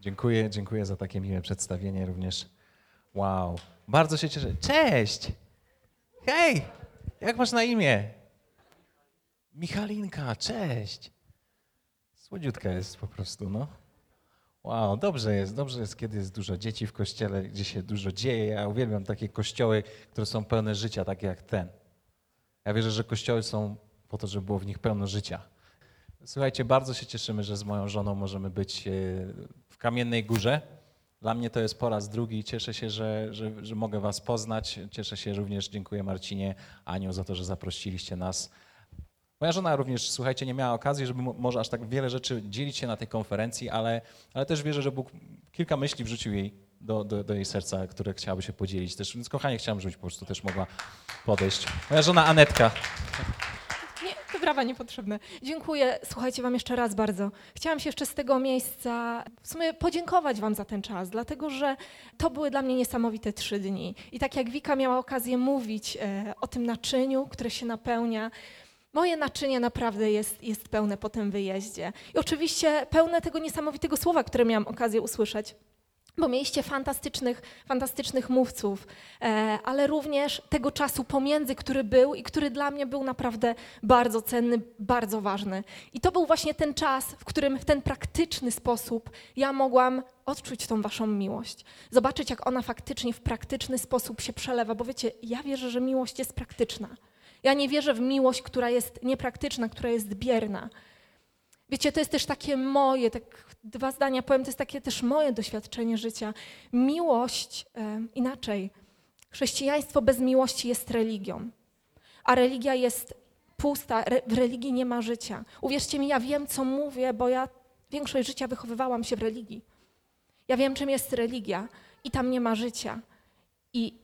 Dziękuję, dziękuję za takie miłe przedstawienie również. Wow, bardzo się cieszę. Cześć! Hej! Jak masz na imię? Michalinka, cześć! Słodziutka jest po prostu, no. Wow, dobrze jest, dobrze jest, kiedy jest dużo dzieci w kościele, gdzie się dużo dzieje. Ja uwielbiam takie kościoły, które są pełne życia, takie jak ten. Ja wierzę, że kościoły są po to, żeby było w nich pełno życia. Słuchajcie, bardzo się cieszymy, że z moją żoną możemy być e, Kamiennej Górze. Dla mnie to jest po raz drugi. Cieszę się, że, że, że mogę Was poznać. Cieszę się również, dziękuję Marcinie, Aniu za to, że zaprosiliście nas. Moja żona również, słuchajcie, nie miała okazji, żeby mo- może aż tak wiele rzeczy dzielić się na tej konferencji, ale, ale też wierzę, że Bóg kilka myśli wrzucił jej do, do, do jej serca, które chciałaby się podzielić. Też, więc kochanie chciałam, żebyś po prostu też mogła podejść. Moja żona Anetka. Brawa niepotrzebne. Dziękuję. Słuchajcie Wam jeszcze raz bardzo. Chciałam się jeszcze z tego miejsca w sumie podziękować Wam za ten czas, dlatego że to były dla mnie niesamowite trzy dni. I tak jak Wika miała okazję mówić e, o tym naczyniu, które się napełnia, moje naczynie naprawdę jest, jest pełne po tym wyjeździe. I oczywiście pełne tego niesamowitego słowa, które miałam okazję usłyszeć. Bo mieliście fantastycznych, fantastycznych mówców, e, ale również tego czasu pomiędzy, który był i który dla mnie był naprawdę bardzo cenny, bardzo ważny. I to był właśnie ten czas, w którym w ten praktyczny sposób ja mogłam odczuć tą waszą miłość. Zobaczyć, jak ona faktycznie w praktyczny sposób się przelewa, bo wiecie, ja wierzę, że miłość jest praktyczna. Ja nie wierzę w miłość, która jest niepraktyczna, która jest bierna. Wiecie, to jest też takie moje, tak dwa zdania powiem, to jest takie też moje doświadczenie życia. Miłość, e, inaczej, chrześcijaństwo bez miłości jest religią, a religia jest pusta, re, w religii nie ma życia. Uwierzcie mi, ja wiem, co mówię, bo ja większość życia wychowywałam się w religii. Ja wiem, czym jest religia i tam nie ma życia. I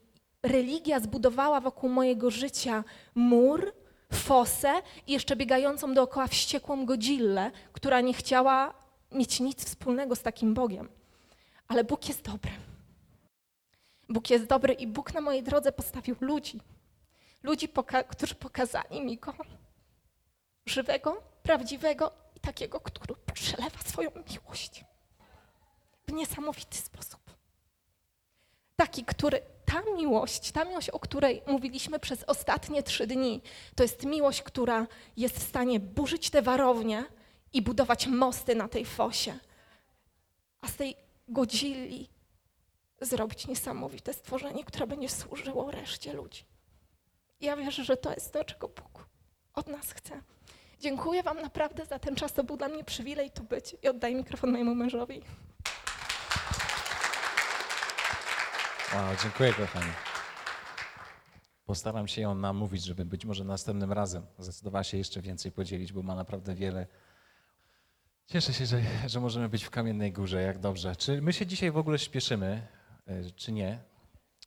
religia zbudowała wokół mojego życia mur, fosę i jeszcze biegającą dookoła wściekłą godzillę, która nie chciała mieć nic wspólnego z takim Bogiem. Ale Bóg jest dobry. Bóg jest dobry i Bóg na mojej drodze postawił ludzi. Ludzi, poka- którzy pokazali mi Go żywego, prawdziwego i takiego, który przelewa swoją miłość w niesamowity sposób. Taki, który, ta miłość, ta miłość, o której mówiliśmy przez ostatnie trzy dni, to jest miłość, która jest w stanie burzyć te warownie i budować mosty na tej fosie. A z tej godzilli zrobić niesamowite stworzenie, które będzie służyło reszcie ludzi. Ja wierzę, że to jest to, czego Bóg od nas chce. Dziękuję Wam naprawdę za ten czas. To był dla mnie przywilej tu być. I oddaję mikrofon mojemu mężowi. Wow, dziękuję kochani. Postaram się ją namówić, żeby być może następnym razem zdecydowała się jeszcze więcej podzielić, bo ma naprawdę wiele. Cieszę się, że, że możemy być w Kamiennej Górze, jak dobrze. Czy my się dzisiaj w ogóle śpieszymy, y, czy nie?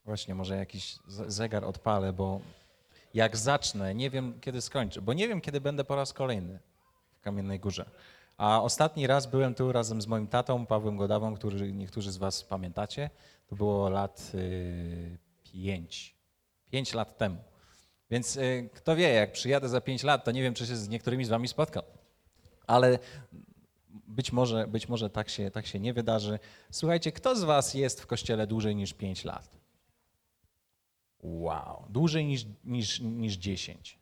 Właśnie, może jakiś zegar odpalę, bo jak zacznę, nie wiem kiedy skończę, bo nie wiem kiedy będę po raz kolejny w Kamiennej Górze. A ostatni raz byłem tu razem z moim tatą, Pawłem Godawą, który niektórzy z was pamiętacie. To było lat y, pięć. Pięć lat temu. Więc y, kto wie, jak przyjadę za pięć lat, to nie wiem, czy się z niektórymi z wami spotkam. Ale być może, być może tak, się, tak się nie wydarzy. Słuchajcie, kto z was jest w kościele dłużej niż pięć lat? Wow. Dłużej niż, niż, niż 10.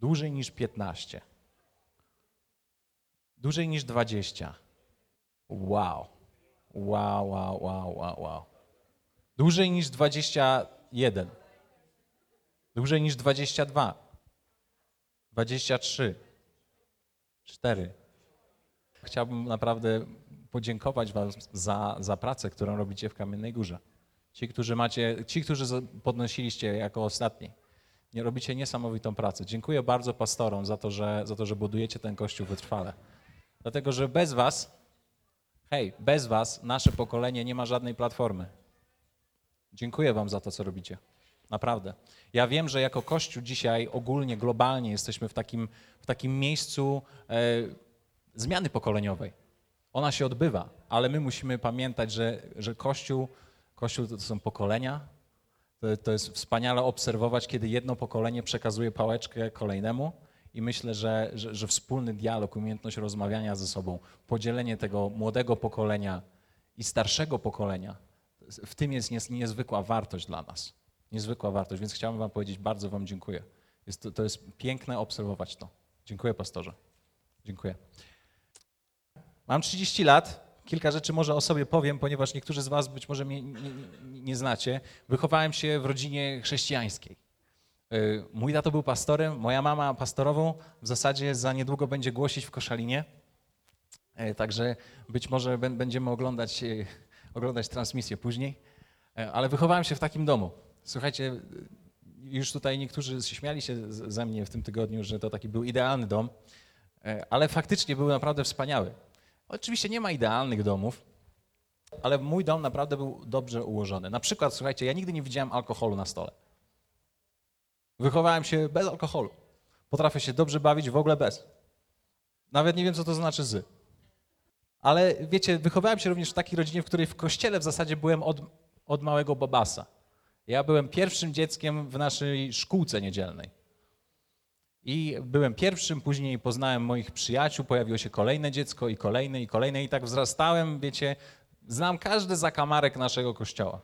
Dłużej niż 15. Dłużej niż 20. Wow. Wow, wow, wow, wow, wow. Dłużej niż 21. Dłużej niż 22. 23. 4. Chciałbym naprawdę podziękować Wam za, za pracę, którą robicie w Kamiennej Górze. Ci, którzy macie, ci, którzy podnosiliście jako ostatni. Nie robicie niesamowitą pracę. Dziękuję bardzo pastorom za to, że, za to, że budujecie ten kościół wytrwale. Dlatego, że bez Was, hej, bez Was nasze pokolenie nie ma żadnej platformy. Dziękuję Wam za to, co robicie. Naprawdę. Ja wiem, że jako Kościół dzisiaj ogólnie, globalnie jesteśmy w takim, w takim miejscu e, zmiany pokoleniowej. Ona się odbywa, ale my musimy pamiętać, że, że Kościół, Kościół to są pokolenia. To, to jest wspaniale obserwować, kiedy jedno pokolenie przekazuje pałeczkę kolejnemu i myślę, że, że, że wspólny dialog, umiejętność rozmawiania ze sobą, podzielenie tego młodego pokolenia i starszego pokolenia, w tym jest niezwykła wartość dla nas. Niezwykła wartość, więc chciałbym Wam powiedzieć, bardzo Wam dziękuję. Jest to, to jest piękne obserwować to. Dziękuję, pastorze. Dziękuję. Mam 30 lat. Kilka rzeczy może o sobie powiem, ponieważ niektórzy z Was być może mnie nie, nie, nie znacie. Wychowałem się w rodzinie chrześcijańskiej. Y, Mój tato był pastorem, moja mama pastorową. W zasadzie za niedługo będzie głosić w Koszalinie. Y, Także być może bę- będziemy oglądać, y, oglądać transmisję później. Ale wychowałem się w takim domu. Słuchajcie, już tutaj niektórzy śmiali się ze mnie w tym tygodniu, że to taki był idealny dom, ale faktycznie był naprawdę wspaniały. Oczywiście nie ma idealnych domów, ale mój dom naprawdę był dobrze ułożony. Na przykład, słuchajcie, ja nigdy nie widziałem alkoholu na stole. Wychowałem się bez alkoholu. Potrafię się dobrze bawić w ogóle bez. Nawet nie wiem, co to znaczy z. Ale wiecie, wychowałem się również w takiej rodzinie, w której w kościele w zasadzie byłem od, od małego babasa. Ja byłem pierwszym dzieckiem w naszej szkółce niedzielnej. I byłem pierwszym, później poznałem moich przyjaciół, pojawiło się kolejne dziecko i kolejne i kolejne i tak wzrastałem, wiecie, znam każdy zakamarek naszego kościoła.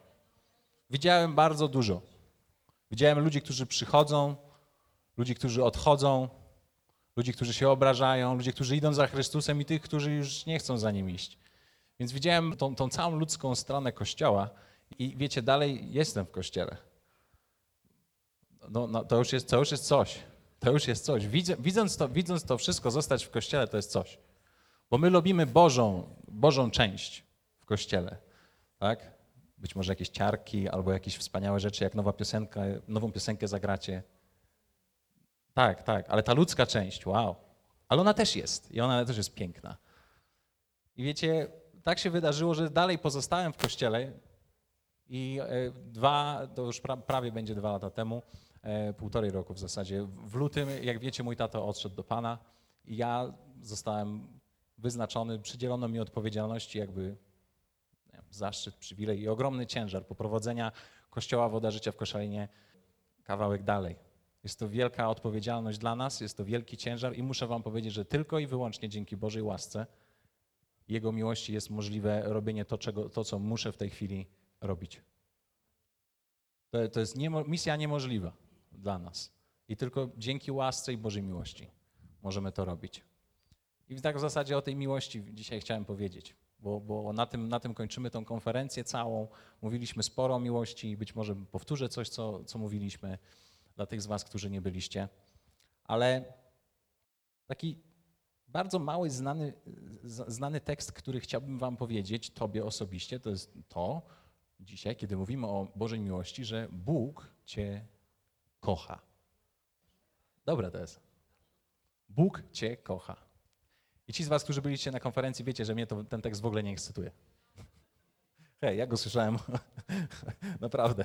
Widziałem bardzo dużo. Widziałem ludzi, którzy przychodzą, ludzi, którzy odchodzą, ludzi, którzy się obrażają, ludzi, którzy idą za Chrystusem i tych, którzy już nie chcą za nim iść. Więc widziałem tą, tą całą ludzką stronę kościoła i wiecie, dalej jestem w kościele. No, no, to, już jest, to już jest coś. To już jest coś. Widząc, to, widząc to wszystko, zostać w kościele, to jest coś. Bo my lubimy Bożą, Bożą część w kościele. Tak? Być może jakieś ciarki albo jakieś wspaniałe rzeczy, jak nowa piosenka, nową piosenkę zagracie. Tak, tak, ale ta ludzka część, wow. Ale ona też jest i ona też jest piękna. I wiecie, tak się wydarzyło, że dalej pozostałem w kościele i e, dwa, to już pra, prawie będzie dwa lata temu, e, półtorej roku w zasadzie. W lutym, jak wiecie, mój tato odszedł do Pana i ja zostałem wyznaczony, przydzielono mi odpowiedzialności, jakby zaszczyt, przywilej i ogromny ciężar poprowadzenia Kościoła Woda Życia w Koszalinie kawałek dalej. Jest to wielka odpowiedzialność dla nas, jest to wielki ciężar i muszę wam powiedzieć, że tylko i wyłącznie dzięki Bożej łasce, Jego miłości jest możliwe robienie to, czego, to co muszę w tej chwili robić. To, to jest niemo, misja niemożliwa dla nas. I tylko dzięki łasce i Bożej miłości możemy to robić. I tak w zasadzie o tej miłości dzisiaj chciałem powiedzieć, bo, bo na, tym, na tym kończymy tą konferencję całą. Mówiliśmy sporo o miłości, być może powtórzę coś, co, co mówiliśmy dla tych z Was, którzy nie byliście. Ale taki bardzo mały, znany, znany tekst, który chciałbym Wam powiedzieć, Tobie osobiście, to jest to, dzisiaj, kiedy mówimy o Bożej miłości, że Bóg Cię kocha. Dobre to jest. Bóg Cię kocha. I ci z Was, którzy byliście na konferencji, wiecie, że mnie to, ten tekst w ogóle nie ekscytuje. Hej, ja go słyszałem. Naprawdę.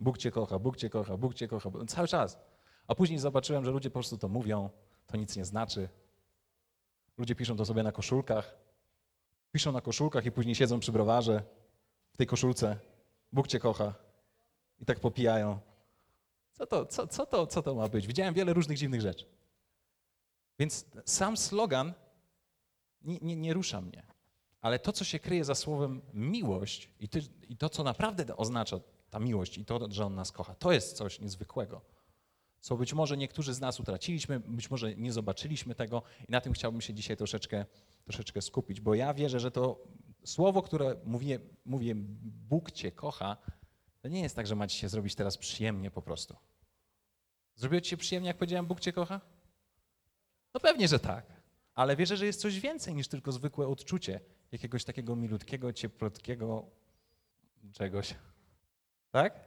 Bóg Cię kocha, Bóg Cię kocha, Bóg Cię kocha. Cały czas. A później zobaczyłem, że ludzie po prostu to mówią, to nic nie znaczy. Ludzie piszą to sobie na koszulkach. Piszą na koszulkach i później siedzą przy browarze w tej koszulce. Bóg Cię kocha. I tak popijają. Co to, co, co, to, co to ma być? Widziałem wiele różnych dziwnych rzeczy. Więc sam slogan nie, nie, nie rusza mnie. Ale to, co się kryje za słowem miłość i, ty, i to, co naprawdę oznacza ta miłość i to, że On nas kocha, to jest coś niezwykłego. Co być może niektórzy z nas utraciliśmy, być może nie zobaczyliśmy tego i na tym chciałbym się dzisiaj troszeczkę, troszeczkę skupić, bo ja wierzę, że to słowo, które mówię, mówię Bóg Cię kocha, to nie jest tak, że macie się zrobić teraz przyjemnie po prostu. Zrobiło Ci się przyjemnie, jak powiedziałem Bóg Cię kocha? No pewnie, że tak. Ale wierzę, że jest coś więcej niż tylko zwykłe odczucie jakiegoś takiego milutkiego, cieplotkiego czegoś. Tak?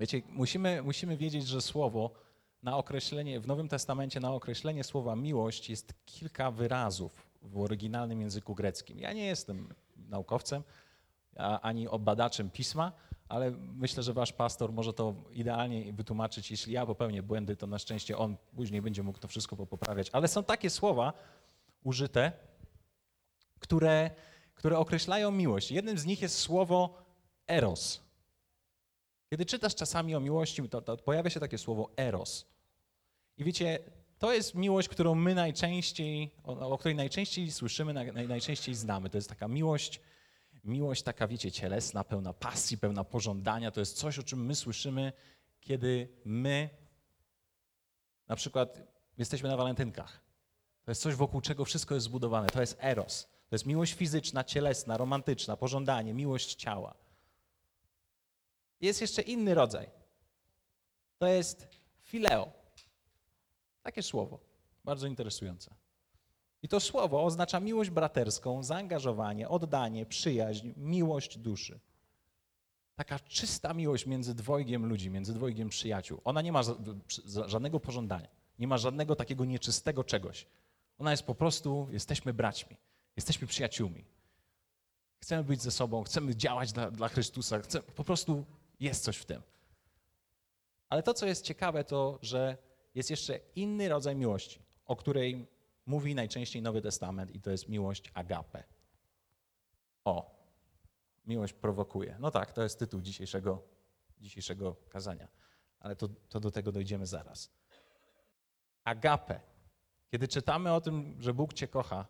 Wiecie, musimy, musimy wiedzieć, że słowo na określenie, w Nowym Testamencie na określenie słowa miłość jest kilka wyrazów w oryginalnym języku greckim. Ja nie jestem naukowcem ani badaczem pisma, ale myślę, że wasz pastor może to idealnie wytłumaczyć. Jeśli ja popełnię błędy, to na szczęście on później będzie mógł to wszystko poprawiać. Ale są takie słowa użyte, które, które określają miłość. Jednym z nich jest słowo eros. Kiedy czytasz czasami o miłości, to, to pojawia się takie słowo eros. I wiecie, to jest miłość, którą my najczęściej, o, o której najczęściej słyszymy, naj, naj- najczęściej znamy. To jest taka miłość, miłość taka, wiecie, cielesna, pełna pasji, pełna pożądania. To jest coś, o czym my słyszymy, kiedy my na przykład jesteśmy na walentynkach. To jest coś, wokół czego wszystko jest zbudowane. To jest eros. To jest miłość fizyczna, cielesna, romantyczna, pożądanie, miłość ciała. Jest jeszcze inny rodzaj. To jest fileo. Takie słowo, bardzo interesujące. I to słowo oznacza miłość braterską, zaangażowanie, oddanie, przyjaźń, miłość duszy. Taka czysta miłość między dwojgiem ludzi, między dwojgiem przyjaciół. Ona nie ma żadnego pożądania, nie ma żadnego takiego nieczystego czegoś. Ona jest po prostu, jesteśmy braćmi, jesteśmy przyjaciółmi. Chcemy być ze sobą, chcemy działać dla, dla Chrystusa, chcemy, po prostu jest coś w tym. Ale to, co jest ciekawe, to, że jest jeszcze inny rodzaj miłości, o której mówi najczęściej Nowy Testament, i to jest miłość agape. O, miłość prowokuje. No tak, to jest tytuł dzisiejszego, dzisiejszego kazania, ale to, to do tego dojdziemy zaraz. Agape. Kiedy czytamy o tym, że Bóg Cię kocha,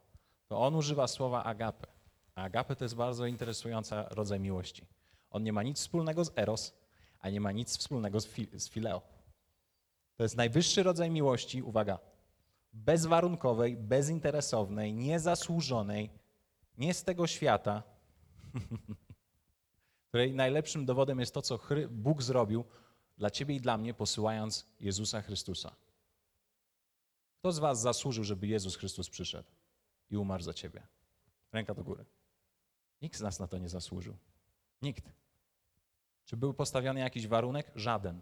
to On używa słowa agape. A agape to jest bardzo interesujący rodzaj miłości. On nie ma nic wspólnego z eros, a nie ma nic wspólnego z, fi, z fileo. To jest najwyższy rodzaj miłości, uwaga, bezwarunkowej, bezinteresownej, niezasłużonej, nie z tego świata, której najlepszym dowodem jest to, co Bóg zrobił dla ciebie i dla mnie, posyłając Jezusa Chrystusa. Kto z was zasłużył, żeby Jezus Chrystus przyszedł i umarł za ciebie? Ręka do góry. Nikt z nas na to nie zasłużył. Nikt. Czy był postawiony jakiś warunek? Żaden.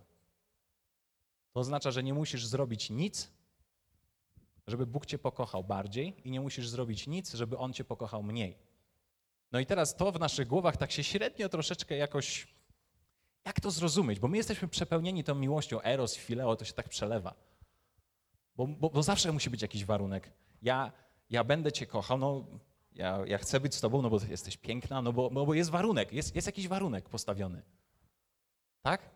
To oznacza, że nie musisz zrobić nic, żeby Bóg cię pokochał bardziej i nie musisz zrobić nic, żeby On cię pokochał mniej. No i teraz to w naszych głowach tak się średnio troszeczkę jakoś... Jak to zrozumieć? Bo my jesteśmy przepełnieni tą miłością. Eros, fileo, to się tak przelewa. Bo, bo, bo zawsze musi być jakiś warunek. Ja, ja będę cię kochał, no ja, ja chcę być z tobą, no bo jesteś piękna, no bo, bo jest warunek, jest, jest jakiś warunek postawiony. Tak?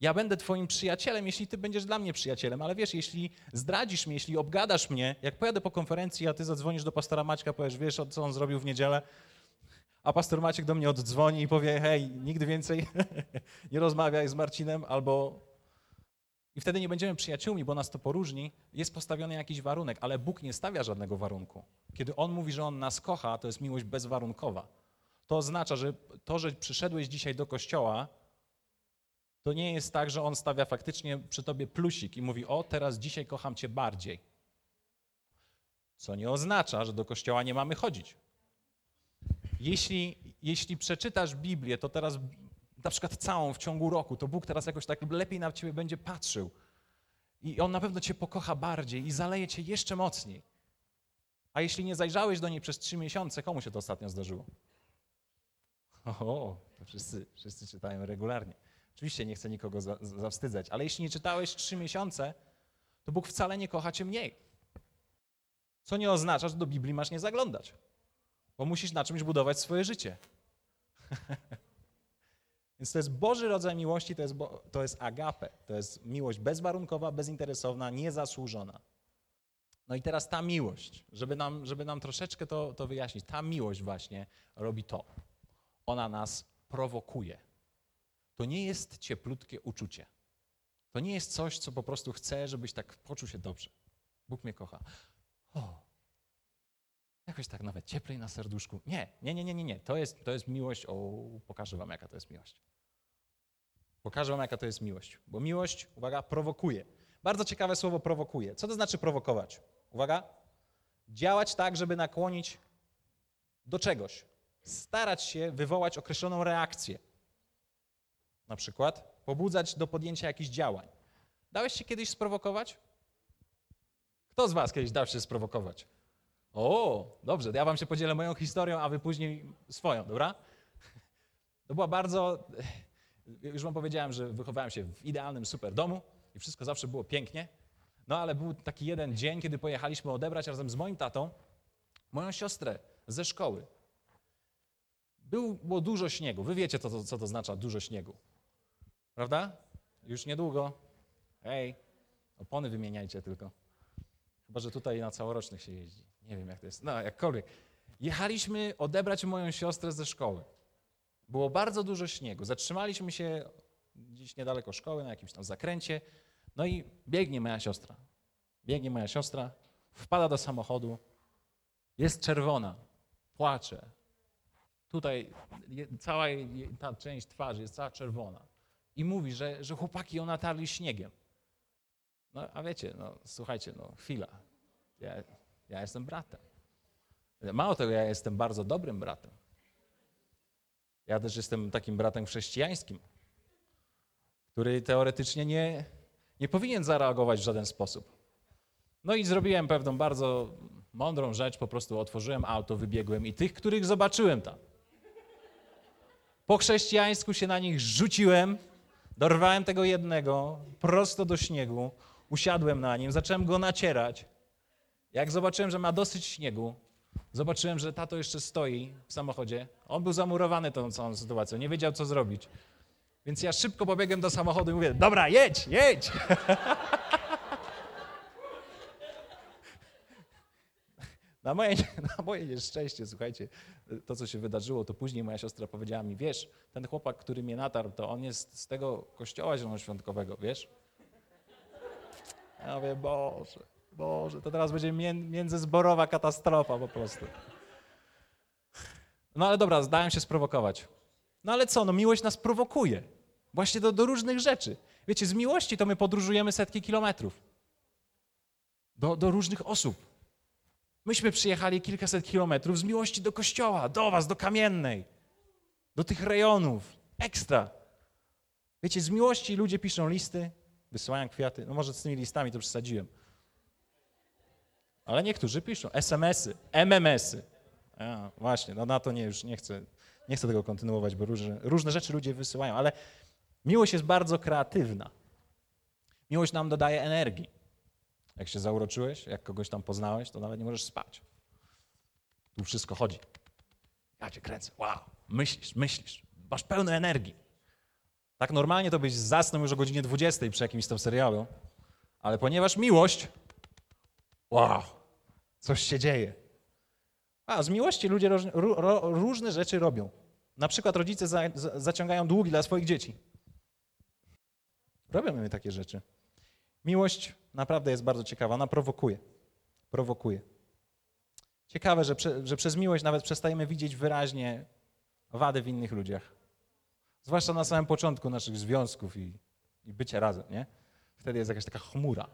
Ja będę twoim przyjacielem, jeśli ty będziesz dla mnie przyjacielem, ale wiesz, jeśli zdradzisz mnie, jeśli obgadasz mnie, jak pojadę po konferencji, a ty zadzwonisz do pastora Maćka, powiesz, wiesz, co on zrobił w niedzielę, a pastor Maciek do mnie oddzwoni i powie, hej, nigdy więcej nie rozmawiaj z Marcinem, albo... I wtedy nie będziemy przyjaciółmi, bo nas to poróżni. Jest postawiony jakiś warunek, ale Bóg nie stawia żadnego warunku. Kiedy On mówi, że On nas kocha, to jest miłość bezwarunkowa. To oznacza, że to, że przyszedłeś dzisiaj do kościoła, to nie jest tak, że On stawia faktycznie przy tobie plusik i mówi, o, teraz dzisiaj kocham cię bardziej. Co nie oznacza, że do kościoła nie mamy chodzić. Jeśli, jeśli przeczytasz Biblię, to teraz na przykład całą w ciągu roku, to Bóg teraz jakoś tak lepiej na ciebie będzie patrzył. I On na pewno cię pokocha bardziej i zaleje cię jeszcze mocniej. A jeśli nie zajrzałeś do niej przez trzy miesiące, komu się to ostatnio zdarzyło? O, to wszyscy, wszyscy czytają regularnie. Oczywiście nie chcę nikogo za, za- zawstydzać, ale jeśli nie czytałeś trzy miesiące, to Bóg wcale nie kocha cię mniej. Co nie oznacza, że do Biblii masz nie zaglądać, bo musisz na czymś budować swoje życie. Więc to jest Boży rodzaj miłości, to jest, bo, to jest agape, to jest miłość bezwarunkowa, bezinteresowna, niezasłużona. No i teraz ta miłość, żeby nam, żeby nam troszeczkę to, to wyjaśnić, ta miłość właśnie robi to. Ona nas prowokuje. To nie jest cieplutkie uczucie. To nie jest coś, co po prostu chce, żebyś tak poczuł się dobrze. Bóg mnie kocha. O, jakoś tak nawet cieplej na serduszku. Nie, nie, nie, nie, nie. nie. To, jest, to jest miłość. O, pokażę wam, jaka to jest miłość. Pokażę wam, jaka to jest miłość. Bo miłość, uwaga, prowokuje. Bardzo ciekawe słowo prowokuje. Co to znaczy prowokować? Uwaga. Działać tak, żeby nakłonić do czegoś. Starać się wywołać określoną reakcję. Na przykład pobudzać do podjęcia jakichś działań. Dałeś się kiedyś sprowokować? Kto z was kiedyś dał się sprowokować? O, dobrze, ja wam się podzielę moją historią, a wy później swoją, dobra? To była bardzo. Już wam powiedziałem, że wychowałem się w idealnym super domu i wszystko zawsze było pięknie. No ale był taki jeden dzień, kiedy pojechaliśmy odebrać razem z moim tatą moją siostrę ze szkoły. Był, było dużo śniegu. Wy wiecie, co to, co to oznacza dużo śniegu. Prawda? Już niedługo. Hej, opony wymieniajcie tylko. Chyba, że tutaj na całorocznych się jeździ. Nie wiem, jak to jest. No, jakkolwiek. Jechaliśmy odebrać moją siostrę ze szkoły. Było bardzo dużo śniegu. Zatrzymaliśmy się gdzieś niedaleko szkoły, na jakimś tam zakręcie. No i biegnie moja siostra. Biegnie moja siostra, wpada do samochodu, jest czerwona, płacze. Tutaj cała ta część twarzy jest cała czerwona. I mówi, że, że chłopaki ją natarli śniegiem. No a wiecie, no słuchajcie, no chwila. Ja, ja jestem bratem. Mało tego, ja jestem bardzo dobrym bratem. Ja też jestem takim bratem chrześcijańskim, który teoretycznie nie, nie powinien zareagować w żaden sposób. No i zrobiłem pewną bardzo mądrą rzecz, po prostu otworzyłem auto, wybiegłem i tych, których zobaczyłem tam. Po chrześcijańsku się na nich rzuciłem, dorwałem tego jednego prosto do śniegu, usiadłem na nim, zacząłem go nacierać. Jak zobaczyłem, że ma dosyć śniegu, zobaczyłem, że tato jeszcze stoi w samochodzie. On był zamurowany tą całą sytuacją, nie wiedział, co zrobić. Więc ja szybko pobiegłem do samochodu i mówię, dobra, jedź, jedź. Na moje, na moje nieszczęście, słuchajcie, to co się wydarzyło, to później moja siostra powiedziała mi, wiesz, ten chłopak, który mnie natarł, to on jest z tego kościoła zielonoświątkowego, wiesz? Ja mówię, Boże, Boże, to teraz będzie mię- międzyzborowa katastrofa po prostu. No ale dobra, zdałem się sprowokować. No ale co, no miłość nas prowokuje. Właśnie do, do różnych rzeczy. Wiecie, z miłości to my podróżujemy setki kilometrów. Do, do różnych osób. Myśmy przyjechali kilkaset kilometrów z miłości do kościoła, do was, do kamiennej, do tych rejonów. Ekstra. Wiecie, z miłości ludzie piszą listy, wysyłają kwiaty. No może z tymi listami to przesadziłem. Ale niektórzy piszą SMS-y, MMS-y. A, właśnie, no na to nie, już nie chcę, nie chcę tego kontynuować, bo różne, różne rzeczy ludzie wysyłają, ale miłość jest bardzo kreatywna. Miłość nam dodaje energii. Jak się zauroczyłeś, jak kogoś tam poznałeś, to nawet nie możesz spać. Tu wszystko chodzi. Ja cię kręcę. Wow. Myślisz, myślisz. Masz pełno energii. Tak normalnie to byś zasnął już o godzinie 20 przy jakimś tam serialu, ale ponieważ miłość, wow, coś się dzieje. A z miłości ludzie ro, różne rzeczy robią. Na przykład rodzice za, za, zaciągają długi dla swoich dzieci. Robią takie rzeczy. Miłość naprawdę jest bardzo ciekawa, ona prowokuje. Prowokuje. Ciekawe, że, prze, że przez miłość nawet przestajemy widzieć wyraźnie wady w innych ludziach. Zwłaszcza na samym początku naszych związków i, i bycia razem, nie? Wtedy jest jakaś taka chmura.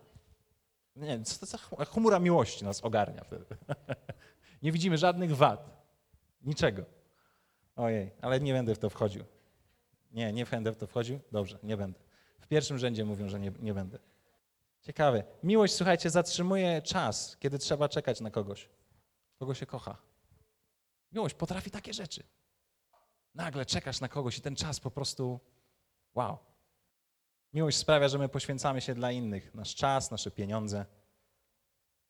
Nie co to za chmura? chmura miłości nas ogarnia wtedy. nie widzimy żadnych wad. Niczego. Ojej, ale nie będę w to wchodził. Nie, nie będę w to wchodził? Dobrze, nie będę. W pierwszym rzędzie mówią, że nie, nie będę. Ciekawe. Miłość, słuchajcie, zatrzymuje czas, kiedy trzeba czekać na kogoś. Kogo się kocha. Miłość potrafi takie rzeczy. Nagle czekasz na kogoś i ten czas po prostu wow. Miłość sprawia, że my poświęcamy się dla innych. Nasz czas, nasze pieniądze.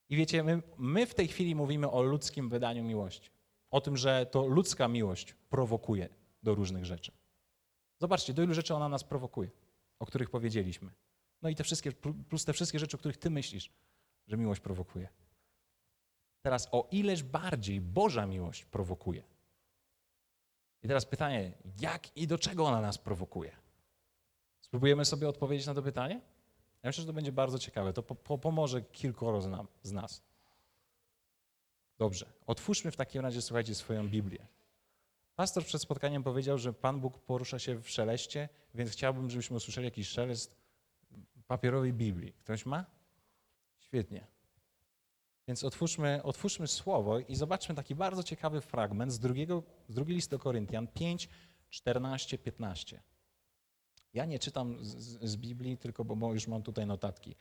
I wiecie, my, my w tej chwili mówimy o ludzkim wydaniu miłości. O tym, że to ludzka miłość prowokuje do różnych rzeczy. Zobaczcie, do ilu rzeczy ona nas prowokuje, o których powiedzieliśmy. No i te wszystkie, plus te wszystkie rzeczy, o których ty myślisz, że miłość prowokuje. Teraz o ileż bardziej Boża miłość prowokuje. I teraz pytanie, jak i do czego ona nas prowokuje? Spróbujemy sobie odpowiedzieć na to pytanie? Ja myślę, że to będzie bardzo ciekawe. To po, po, pomoże kilkoro z, nam, z nas. Dobrze, otwórzmy w takim razie, słuchajcie, swoją Biblię. Pastor przed spotkaniem powiedział, że Pan Bóg porusza się w szeleście, więc chciałbym, żebyśmy usłyszeli jakiś szelest papierowej Biblii. Ktoś ma? Świetnie. Więc otwórzmy, otwórzmy słowo i zobaczmy taki bardzo ciekawy fragment z, drugiego, z drugiej listy do Koryntian 5, 14, 15. Ja nie czytam z, z, Biblii, tylko bo, bo już mam tutaj notatki.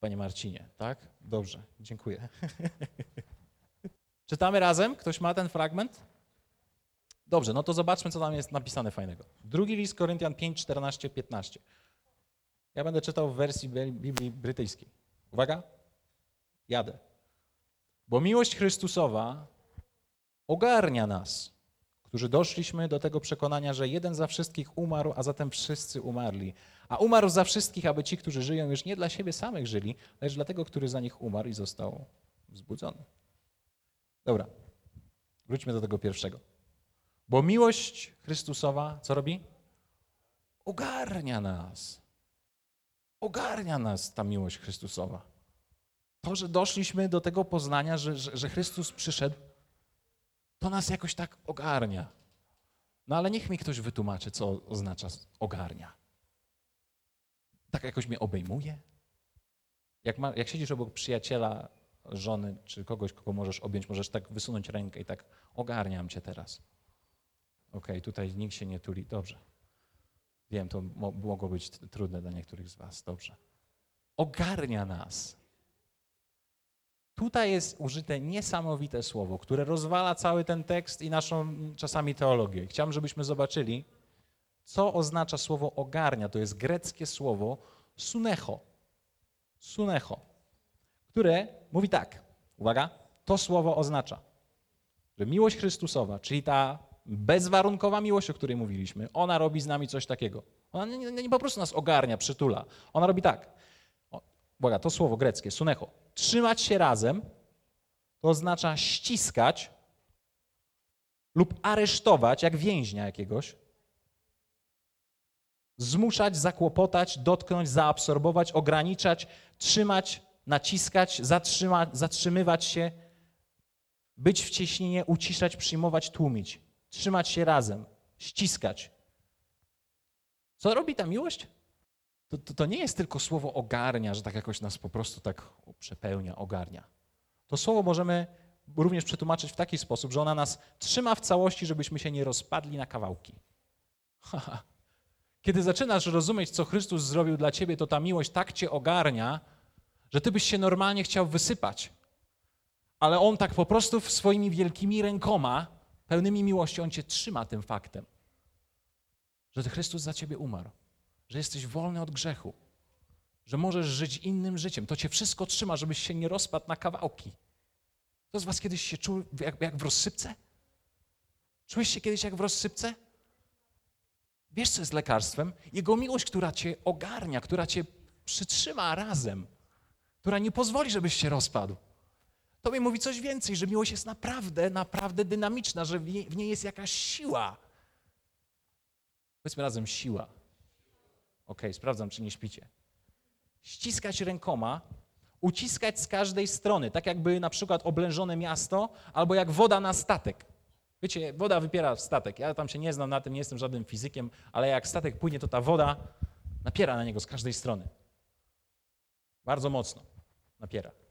Panie Marcinie, tak? Dobrze, dziękuję. Czytamy razem? Ktoś ma ten fragment? Dobrze, no to zobaczmy, co tam jest napisane fajnego. Drugi list Koryntian 5, 14, 15. Ja będę czytał w wersji Biblii brytyjskiej. Uwaga, jadę. Bo miłość Chrystusowa ogarnia nas, którzy doszliśmy do tego przekonania, że jeden za wszystkich umarł, a zatem wszyscy umarli. A umarł za wszystkich, aby ci, którzy żyją, już nie dla siebie samych żyli, lecz dla tego, który za nich umarł i został wzbudzony. Dobra, wróćmy do tego pierwszego. Bo miłość Chrystusowa, co robi? Ogarnia nas. Ogarnia nas ta miłość Chrystusowa. To, że doszliśmy do tego poznania, że, że, że Chrystus przyszedł, to nas jakoś tak ogarnia. No ale niech mi ktoś wytłumaczy, co oznacza ogarnia. Tak jakoś mnie obejmuje? Jak, ma, jak siedzisz obok przyjaciela, żony, czy kogoś, kogo możesz objąć, możesz tak wysunąć rękę i tak ogarniam cię teraz. Okej, tutaj nikt się nie tuli. Dobrze. Wiem, to mo- mogło być trudne dla niektórych z was. Dobrze. Ogarnia nas. Tutaj jest użyte niesamowite słowo, które rozwala cały ten tekst i naszą czasami teologię. Chciałbym, żebyśmy zobaczyli, co oznacza słowo ogarnia. To jest greckie słowo sunecho. Sunecho, które mówi tak. Uwaga, to słowo oznacza, że miłość Chrystusowa, czyli ta bezwarunkowa miłość, o której mówiliśmy, ona robi z nami coś takiego. Ona nie, nie, nie po prostu nas ogarnia, przytula. Ona robi tak. O, uwaga, to słowo greckie, sunecho. Trzymać się razem to oznacza ściskać lub aresztować, jak więźnia jakiegoś, zmuszać, zakłopotać, dotknąć, zaabsorbować, ograniczać, trzymać, naciskać, zatrzymać, zatrzymywać się, być w cieśninie, uciszać, przyjmować, tłumić, trzymać się razem, ściskać. Co robi ta miłość? To, to, to nie jest tylko słowo ogarnia, że tak jakoś nas po prostu tak przepełnia, ogarnia. To słowo możemy również przetłumaczyć w taki sposób, że ona nas trzyma w całości, żebyśmy się nie rozpadli na kawałki. Kiedy zaczynasz rozumieć, co Chrystus zrobił dla ciebie, to ta miłość tak cię ogarnia, że ty byś się normalnie chciał wysypać. Ale On tak po prostu swoimi wielkimi rękoma, pełnymi miłości, On cię trzyma tym faktem, że Chrystus za ciebie umarł, że jesteś wolny od grzechu, że możesz żyć innym życiem. To cię wszystko trzyma, żebyś się nie rozpadł na kawałki. Kto z was kiedyś się czuł jak, jak w rozsypce? Czułeś się kiedyś jak w rozsypce? Wiesz, co jest lekarstwem? Jego miłość, która cię ogarnia, która cię przytrzyma razem, która nie pozwoli, żebyś się rozpadł. Tobie mówi coś więcej, że miłość jest naprawdę, naprawdę dynamiczna, że w niej, jest jakaś siła. Powiedzmy razem siła. Ok, sprawdzam, czy nie śpicie. Ściskać rękoma, uciskać z każdej strony, tak jakby na przykład oblężone miasto, albo jak woda na statek. Wiecie, woda wypiera statek. Ja tam się nie znam na tym, nie jestem żadnym fizykiem, ale jak statek płynie, to ta woda napiera na niego z każdej strony. Bardzo mocno napiera.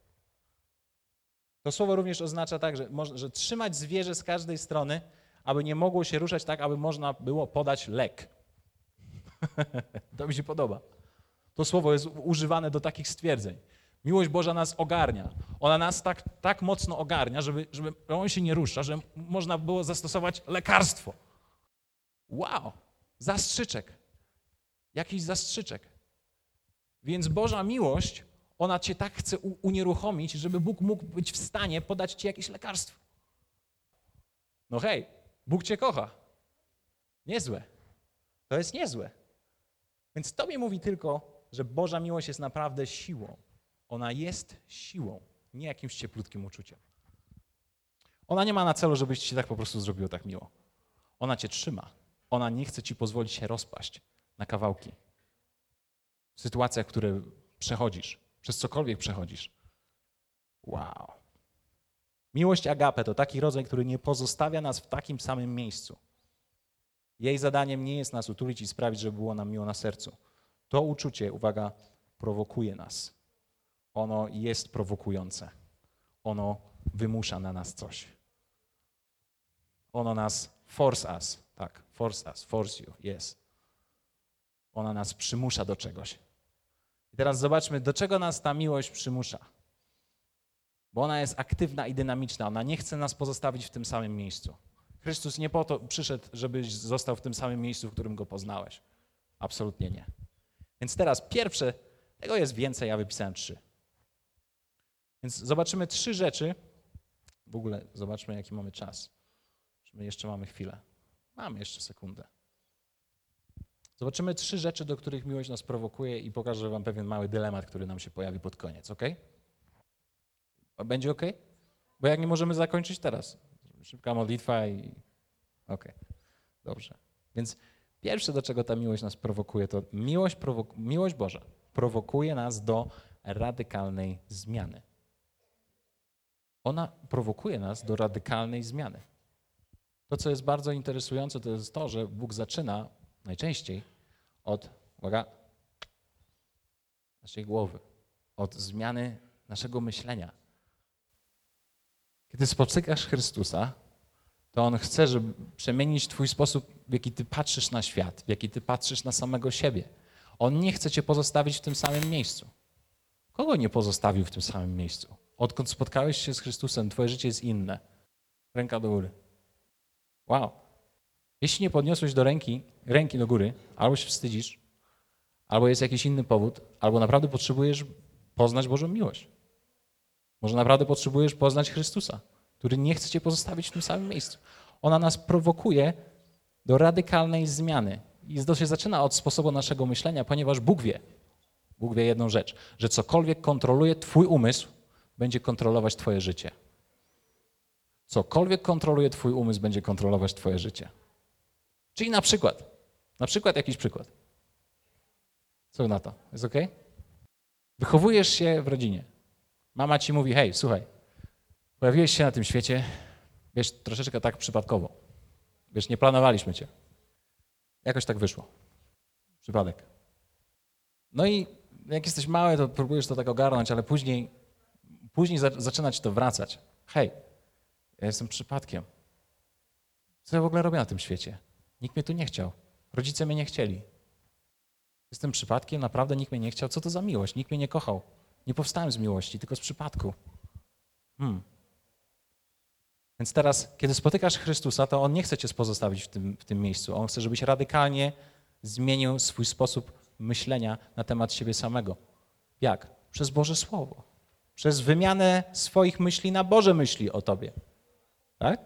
To słowo również oznacza tak, że, że trzymać zwierzę z każdej strony, aby nie mogło się ruszać tak, aby można było podać lek. to mi się podoba. To słowo jest używane do takich stwierdzeń. Miłość Boża nas ogarnia. Ona nas tak, tak mocno ogarnia, żeby, żeby on się nie rusza, że można było zastosować lekarstwo. Wow! Zastrzyczek. Jakiś zastrzyczek. Więc Boża miłość, ona cię tak chce unieruchomić, żeby Bóg mógł być w stanie podać ci jakieś lekarstwo. No hej, Bóg cię kocha. Niezłe. To jest niezłe. Więc to mi mówi tylko, że Boża miłość jest naprawdę siłą. Ona jest siłą, nie jakimś cieplutkim uczuciem. Ona nie ma na celu, żebyś ci tak po prostu zrobiło tak miło. Ona cię trzyma. Ona nie chce ci pozwolić się rozpaść na kawałki. W sytuacjach, które przechodzisz, przez cokolwiek przechodzisz. Wow. Miłość agape to taki rodzaj, który nie pozostawia nas w takim samym miejscu. Jej zadaniem nie jest nas utulić i sprawić, żeby było nam miło na sercu. To uczucie, uwaga, prowokuje nas. Ono jest prowokujące. Ono wymusza na nas coś. Ono nas force us, tak, force us, force you, yes. Ona nas przymusza do czegoś. I teraz zobaczmy, do czego nas ta miłość przymusza. Bo ona jest aktywna i dynamiczna. Ona nie chce nas pozostawić w tym samym miejscu. Chrystus nie po to przyszedł, żebyś został w tym samym miejscu, w którym go poznałeś. Absolutnie nie. Więc teraz pierwsze, tego jest więcej, ja wypisałem trzy. Więc zobaczymy trzy rzeczy. W ogóle zobaczmy, jaki mamy czas. My jeszcze mamy chwilę? Mamy jeszcze sekundę. Zobaczymy trzy rzeczy, do których miłość nas prowokuje i pokażę wam pewien mały dylemat, który nam się pojawi pod koniec, ok? Będzie ok? Bo jak nie możemy zakończyć teraz? Szybka modlitwa i... Ok, dobrze. Więc pierwsze, do czego ta miłość nas prowokuje, to miłość, prowok- miłość Boża prowokuje nas do radykalnej zmiany. Ona prowokuje nas do radykalnej zmiany. To, co jest bardzo interesujące, to jest to, że Bóg zaczyna najczęściej od, uwaga, naszej głowy, od zmiany naszego myślenia. Kiedy spotykasz Chrystusa, to On chce, żeby przemienić Twój sposób, w jaki Ty patrzysz na świat, w jaki Ty patrzysz na samego siebie. On nie chce Cię pozostawić w tym samym miejscu. Kogo nie pozostawił w tym samym miejscu? Odkąd spotkałeś się z Chrystusem, Twoje życie jest inne. Ręka do góry. Wow. Jeśli nie podniosłeś do ręki, ręki do góry, albo się wstydzisz, albo jest jakiś inny powód, albo naprawdę potrzebujesz poznać Bożą miłość. Może naprawdę potrzebujesz poznać Chrystusa, który nie chce cię pozostawić w tym samym miejscu. Ona nas prowokuje do radykalnej zmiany. I to się zaczyna od sposobu naszego myślenia, ponieważ Bóg wie, Bóg wie jedną rzecz, że cokolwiek kontroluje Twój umysł, będzie kontrolować Twoje życie. Cokolwiek kontroluje Twój umysł, będzie kontrolować Twoje życie. Czyli na przykład, na przykład jakiś przykład. Co na to? Jest ok? Wychowujesz się w rodzinie. Mama ci mówi, hej, słuchaj, pojawiłeś się na tym świecie, wiesz, troszeczkę tak przypadkowo. Wiesz, nie planowaliśmy cię. Jakoś tak wyszło. Przypadek. No i jak jesteś mały, to próbujesz to tak ogarnąć, ale później, później za- zaczyna ci to wracać. Hej, ja jestem przypadkiem. Co ja w ogóle robię na tym świecie? Nikt mnie tu nie chciał. Rodzice mnie nie chcieli. Jestem przypadkiem, naprawdę nikt mnie nie chciał. Co to za miłość? Nikt mnie nie kochał. Nie powstałem z miłości, tylko z przypadku. Hmm. Więc teraz, kiedy spotykasz Chrystusa, to On nie chce cię pozostawić w tym, w tym miejscu. On chce, żebyś radykalnie zmienił swój sposób myślenia na temat siebie samego. Jak? Przez Boże Słowo. Przez wymianę swoich myśli na Boże myśli o tobie. Tak?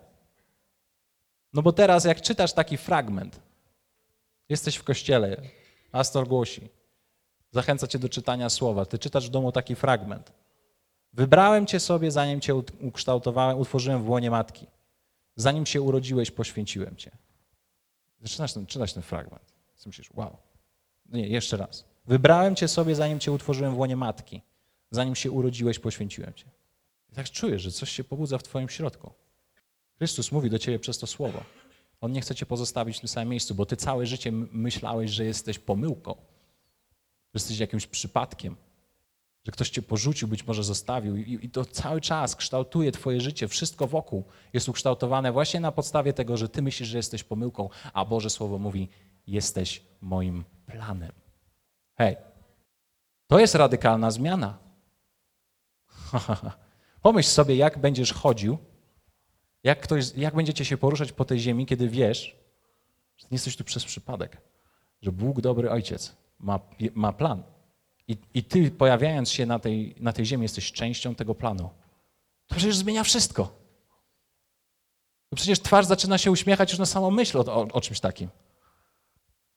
No bo teraz, jak czytasz taki fragment, jesteś w kościele, pastor głosi, zachęca cię do czytania słowa, ty czytasz w domu taki fragment. Wybrałem cię sobie, zanim cię ukształtowałem, utworzyłem w łonie matki. Zanim się urodziłeś, poświęciłem cię. Zaczynasz ten, czytać ten fragment. Co myślisz, wow. Nie, jeszcze raz. Wybrałem cię sobie, zanim cię utworzyłem w łonie matki. Zanim się urodziłeś, poświęciłem cię. I tak czujesz, że coś się pobudza w twoim środku. Chrystus mówi do ciebie przez to słowo. On nie chce cię pozostawić w tym samym miejscu, bo ty całe życie myślałeś, że jesteś pomyłką, że jesteś jakimś przypadkiem, że ktoś cię porzucił, być może zostawił i, i to cały czas kształtuje twoje życie. Wszystko wokół jest ukształtowane właśnie na podstawie tego, że ty myślisz, że jesteś pomyłką, a Boże Słowo mówi, jesteś moim planem. Hej, to jest radykalna zmiana. Pomyśl sobie, jak będziesz chodził, jak, ktoś, jak będziecie się poruszać po tej ziemi, kiedy wiesz, że nie jesteś tu przez przypadek, że Bóg, dobry Ojciec, ma, ma plan. I, I ty, pojawiając się na tej, na tej ziemi, jesteś częścią tego planu. To przecież zmienia wszystko. To przecież twarz zaczyna się uśmiechać już na samą myśl o, o, o czymś takim.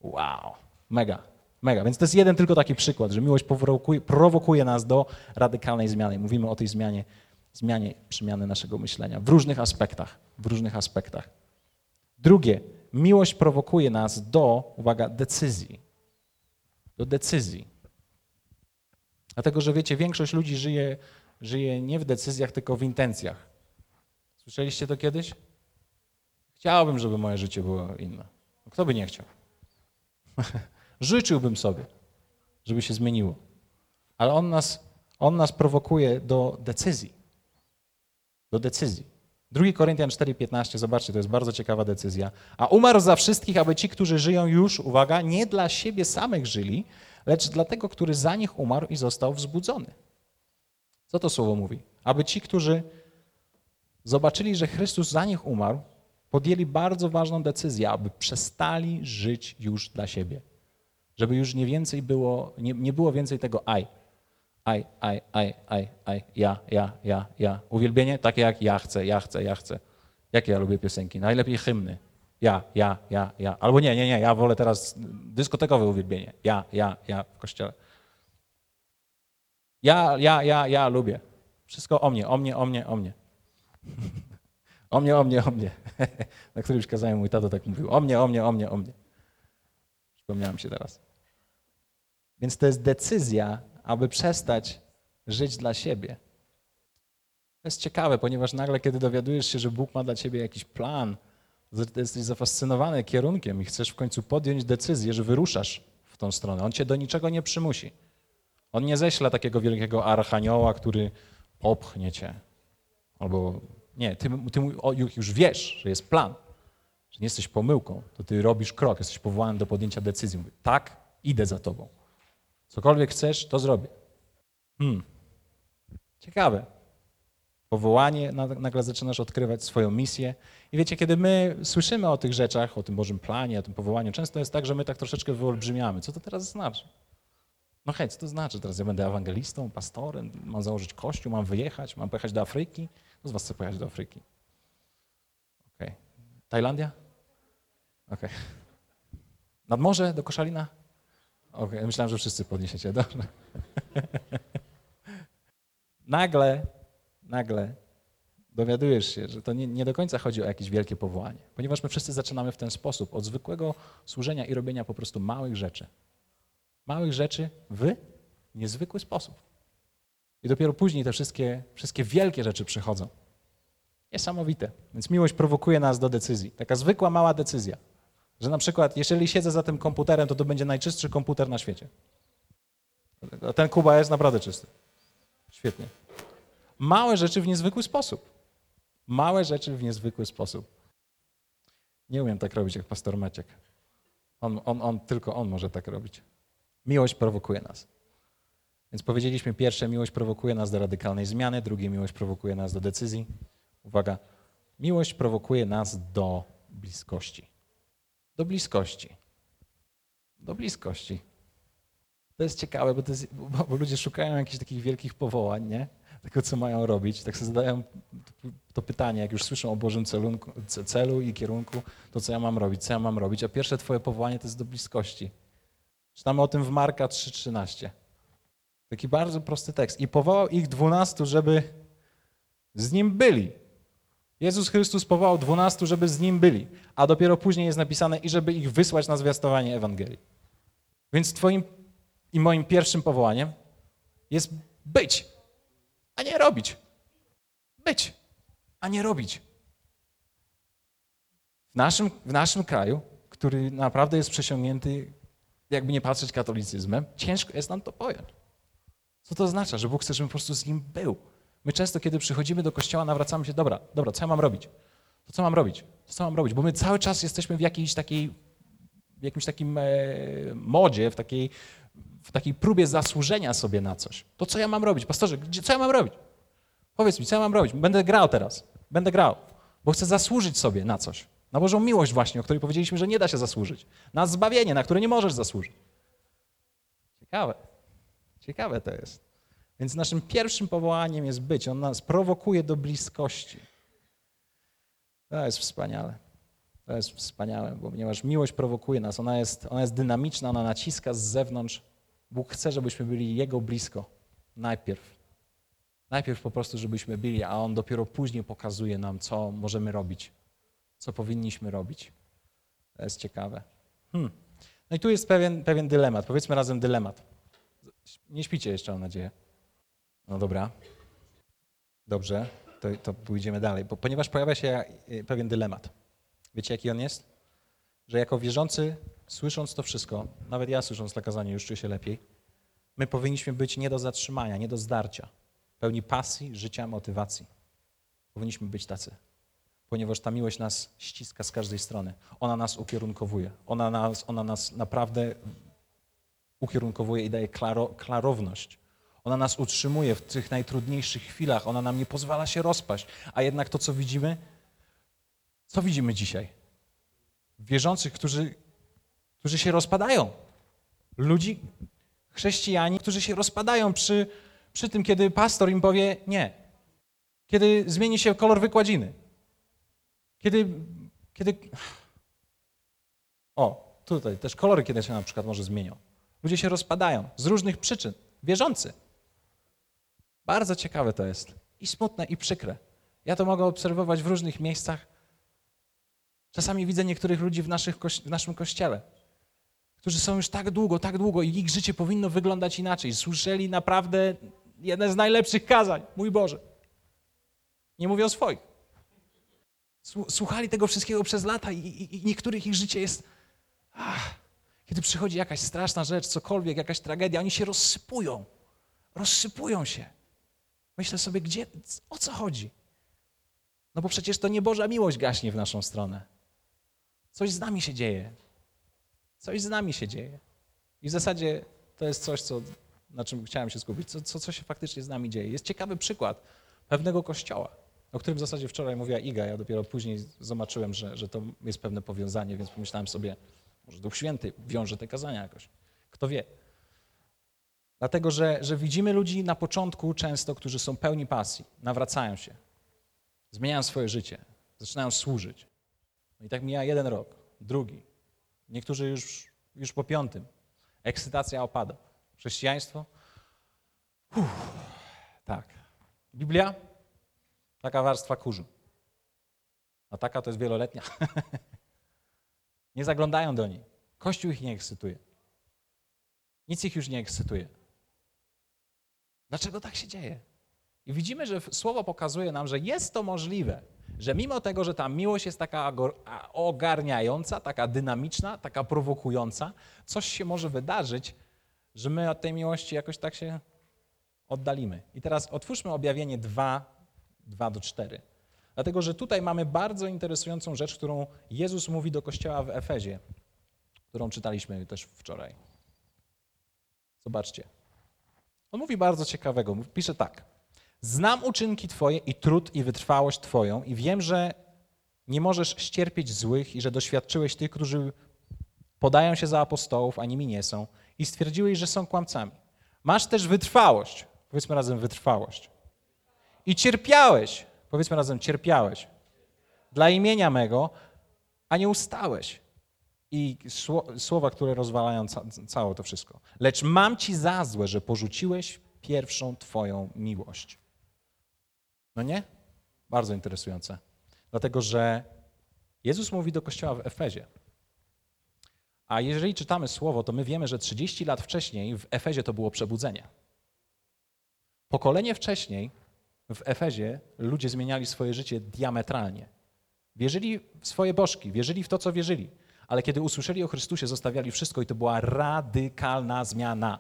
Wow, mega, mega. Więc to jest jeden tylko taki przykład, że miłość prowokuje, prowokuje nas do radykalnej zmiany. Mówimy o tej zmianie, zmianie przemiany naszego myślenia w różnych aspektach, w różnych aspektach. Drugie, miłość prowokuje nas do, uwaga, decyzji. Do decyzji. Dlatego, że wiecie, większość ludzi żyje, żyje nie w decyzjach, tylko w intencjach. Słyszeliście to kiedyś? Chciałbym, żeby moje życie było inne. Kto by nie chciał? Życzyłbym sobie, żeby się zmieniło. Ale on nas, on nas prowokuje do decyzji. Do decyzji. 2 Koryntian 4,15, zobaczcie, to jest bardzo ciekawa decyzja. A umarł za wszystkich, aby ci, którzy żyją już, uwaga, nie dla siebie samych żyli, lecz dla tego, który za nich umarł i został wzbudzony. Co to słowo mówi? Aby ci, którzy zobaczyli, że Chrystus za nich umarł, podjęli bardzo ważną decyzję, aby przestali żyć już dla siebie. Żeby już nie więcej było, nie, nie było więcej tego aj. Aj, aj, aj, aj, aj, ja, ja, ja, ja. Uwielbienie takie jak ja chcę, ja chcę, ja chcę. Jakie ja lubię piosenki? Najlepiej hymny. Ja, ja, ja, ja. Albo nie, nie, nie, ja wolę teraz dyskotekowe uwielbienie. Ja, ja, ja w kościele. Ja, ja, ja, ja lubię. Wszystko o mnie, o mnie, o mnie, o mnie. O mnie, o mnie, o mnie. Na którymś kazaniu mój tato tak mówił. O mnie, o mnie, o mnie, o mnie. Przypomniałem się teraz. Więc to jest decyzja, aby przestać żyć dla siebie. To jest ciekawe, ponieważ nagle, kiedy dowiadujesz się, że Bóg ma dla ciebie jakiś plan, jesteś zafascynowany kierunkiem i chcesz w końcu podjąć decyzję, że wyruszasz w tą stronę. On cię do niczego nie przymusi. On nie ześle takiego wielkiego archanioła, który popchnie cię. Albo nie, ty, ty o, już wiesz, że jest plan, że nie jesteś pomyłką, to ty robisz krok, jesteś powołany do podjęcia decyzji. Mówi, tak, idę za tobą. Cokolwiek chcesz, to zrobię. Hmm. Ciekawe. Powołanie, na- nagle zaczynasz odkrywać swoją misję. I wiecie, kiedy my słyszymy o tych rzeczach, o tym Bożym planie, o tym powołaniu, często jest tak, że my tak troszeczkę wyolbrzymiamy. Co to teraz znaczy? No hej, co to znaczy? Teraz ja będę ewangelistą, pastorem, mam założyć kościół, mam wyjechać, mam pojechać do Afryki. Kto z was chce pojechać do Afryki? Okej. Tajlandia? Okej. Nad morze, do Koszalina? Okej, myślałem, że wszyscy podniesiecie, dobrze. nagle, nagle dowiadujesz się, że to nie, nie do końca chodzi o jakieś wielkie powołanie, ponieważ my wszyscy zaczynamy w ten sposób, od zwykłego służenia i robienia po prostu małych rzeczy. Małych rzeczy w niezwykły sposób. I dopiero później te wszystkie, wszystkie wielkie rzeczy przychodzą. Niesamowite. Więc miłość prowokuje nas do decyzji. Taka zwykła, mała decyzja. Że na przykład, jeżeli siedzę za tym komputerem, to to będzie najczystszy komputer na świecie. Ten Kuba jest naprawdę czysty. Świetnie. Małe rzeczy w niezwykły sposób. Małe rzeczy w niezwykły sposób. Nie umiem tak robić jak pastor Maciek. On, on, on, tylko on może tak robić. Miłość prowokuje nas. Więc powiedzieliśmy pierwsze, miłość prowokuje nas do radykalnej zmiany, drugie, miłość prowokuje nas do decyzji. Uwaga, miłość prowokuje nas do bliskości. Do bliskości. Do bliskości. To jest ciekawe, bo, jest, bo, ludzie szukają jakichś takich wielkich powołań, nie? Tego, co mają robić. Tak sobie zadają to pytanie, jak już słyszą o Bożym celunku, ce- celu i kierunku, to co ja mam robić, co ja mam robić. A pierwsze twoje powołanie to jest do bliskości. Czytamy o tym w Marka 3,13. Taki bardzo prosty tekst. I powołał ich dwunastu, żeby z nim byli. Jezus Chrystus powołał dwunastu, żeby z nim byli. A dopiero później jest napisane i żeby ich wysłać na zwiastowanie Ewangelii. Więc twoim i moim pierwszym powołaniem jest być, a nie robić. Być, a nie robić. W naszym, w naszym kraju, który naprawdę jest przesiągnięty, jakby nie patrzeć katolicyzmem, ciężko jest nam to pojąć. Co to oznacza? Że Bóg chce, żebym po prostu z Nim był. My często, kiedy przychodzimy do kościoła, nawracamy się, dobra, dobra, co ja mam robić? To co mam robić? To co mam robić? Bo my cały czas jesteśmy w jakiejś takiej, w jakimś takim e, modzie, w takiej, w takiej próbie zasłużenia sobie na coś. To co ja mam robić? Pastorze, gdzie, co ja mam robić? Powiedz mi, co ja mam robić? Będę grał teraz. Będę grał, bo chcę zasłużyć sobie na coś. Na Bożą miłość właśnie, o której powiedzieliśmy, że nie da się zasłużyć. Na zbawienie, na które nie możesz zasłużyć. Ciekawe. Ciekawe to jest. Więc naszym pierwszym powołaniem jest być. On nas prowokuje do bliskości. To jest wspaniale. To jest wspaniałe, bo ponieważ miłość prowokuje nas, ona jest, ona jest dynamiczna, ona naciska z zewnątrz. Bóg chce, żebyśmy byli Jego blisko. Najpierw. Najpierw po prostu, żebyśmy byli, a On dopiero później pokazuje nam, co możemy robić, co powinniśmy robić. To jest ciekawe. Hmm. No i tu jest pewien, pewien dylemat. Powiedzmy razem dylemat. Nie śpicie jeszcze, mam nadzieję. No dobra. Dobrze, to, to pójdziemy dalej, bo, ponieważ pojawia się y, pewien dylemat. Wiecie, jaki on jest? Że jako wierzący, słysząc to wszystko, nawet ja słysząc to kazanie już czuję się lepiej, my powinniśmy być nie do zatrzymania, nie do zdarcia, pełni pasji, życia, motywacji. Powinniśmy być tacy, ponieważ ta miłość nas ściska z każdej strony. Ona nas ukierunkowuje. Ona nas, ona nas naprawdę ukierunkowuje i daje klaro, klarowność. Ona nas utrzymuje w tych najtrudniejszych chwilach. Ona nam nie pozwala się rozpaść. A jednak to, co widzimy, co widzimy dzisiaj? Wierzących, którzy, którzy się rozpadają. Ludzi, chrześcijanie, którzy się rozpadają przy, przy tym, kiedy pastor im powie nie. Kiedy zmieni się kolor wykładziny. Kiedy, kiedy. O, tutaj też kolory kiedy się na przykład może zmienią. Ludzie się rozpadają z różnych przyczyn. Wierzący. Bardzo ciekawe to jest. I smutne, i przykre. Ja to mogę obserwować w różnych miejscach. Czasami widzę niektórych ludzi w, naszych, w naszym kościele, którzy są już tak długo, tak długo i ich życie powinno wyglądać inaczej. Słyszeli naprawdę jeden z najlepszych kazań. Mój Boże. Nie mówię o swoich. Słu- Słuchali tego wszystkiego przez lata i, i, i niektórych ich życie jest. Ach, kiedy przychodzi jakaś straszna rzecz, cokolwiek, jakaś tragedia, oni się rozsypują. Rozsypują się. Myślę sobie, gdzie, o co chodzi? No bo przecież to nie Boża miłość gaśnie w naszą stronę. Coś z nami się dzieje. Coś z nami się dzieje. I w zasadzie to jest coś, co, na czym chciałem się skupić, co, co, co się faktycznie z nami dzieje. Jest ciekawy przykład pewnego kościoła, o którym w zasadzie wczoraj mówiła Iga. Ja dopiero później zobaczyłem, że, że to jest pewne powiązanie, więc pomyślałem sobie, może Duch Święty wiąże te kazania jakoś. Kto wie. Dlatego, że, że widzimy ludzi na początku często, którzy są pełni pasji, nawracają się, zmieniają swoje życie, zaczynają służyć. No i tak mija jeden rok, drugi. Niektórzy już, już po piątym. Ekscytacja opada. Chrześcijaństwo? Uff, tak. Biblia? Taka warstwa kurzu. A taka to jest wieloletnia. nie zaglądają do niej. Kościół ich nie ekscytuje. Nic ich już nie ekscytuje. Dlaczego tak się dzieje? I widzimy, że słowo pokazuje nam, że jest to możliwe, że mimo tego, że ta miłość jest taka ogarniająca, taka dynamiczna, taka prowokująca, coś się może wydarzyć, że my od tej miłości jakoś tak się oddalimy. I teraz otwórzmy objawienie 2, 2 do 4. Dlatego, że tutaj mamy bardzo interesującą rzecz, którą Jezus mówi do kościoła w Efezie, którą czytaliśmy też wczoraj. Zobaczcie. On mówi bardzo ciekawego. Pisze tak. Znam uczynki Twoje i trud i wytrwałość Twoją i wiem, że nie możesz ścierpieć złych i że doświadczyłeś tych, którzy podają się za apostołów, a nimi nie są i stwierdziłeś, że są kłamcami. Masz też wytrwałość. Powiedzmy razem wytrwałość. I cierpiałeś. Powiedzmy razem cierpiałeś. Dla imienia mego, a nie ustałeś. I sło- słowa, które rozwalają ca- całe to wszystko. Lecz mam ci za złe, że porzuciłeś pierwszą twoją miłość. No nie? Bardzo interesujące. Dlatego, że Jezus mówi do kościoła w Efezie. A jeżeli czytamy słowo, to my wiemy, że 30 lat wcześniej w Efezie to było przebudzenie. Pokolenie wcześniej w Efezie ludzie zmieniali swoje życie diametralnie. Wierzyli w swoje bożki, wierzyli w to, co wierzyli. Ale kiedy usłyszeli o Chrystusie, zostawiali wszystko i to była radykalna zmiana.